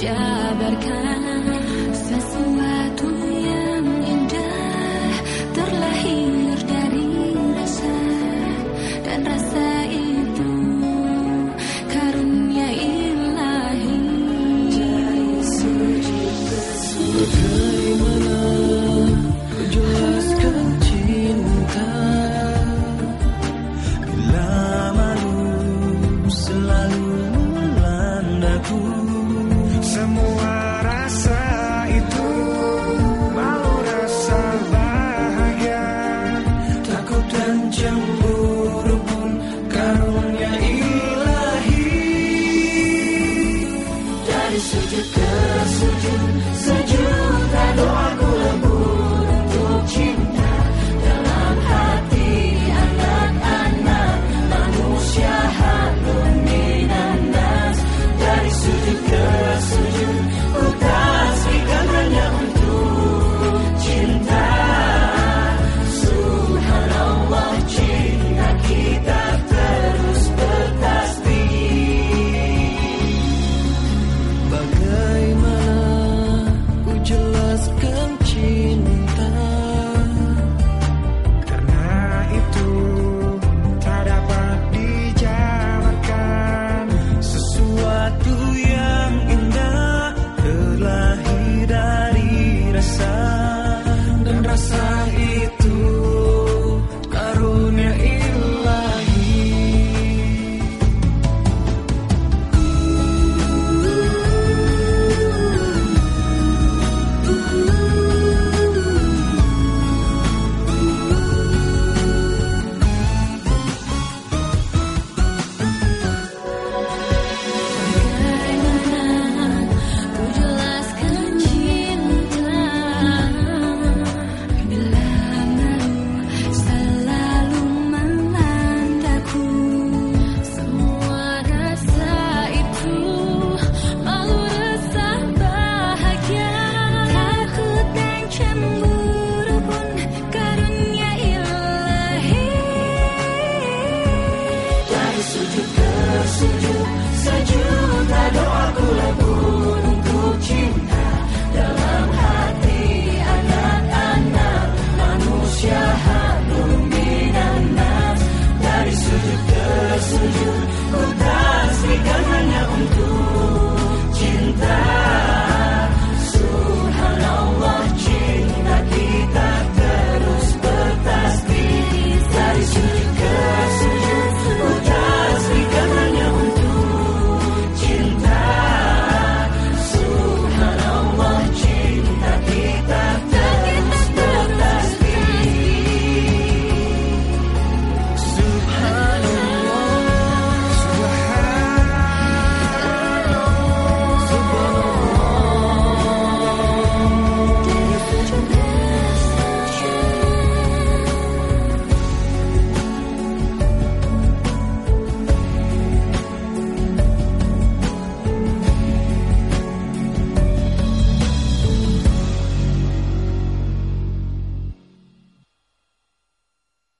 jabarkan. Sujud, sujud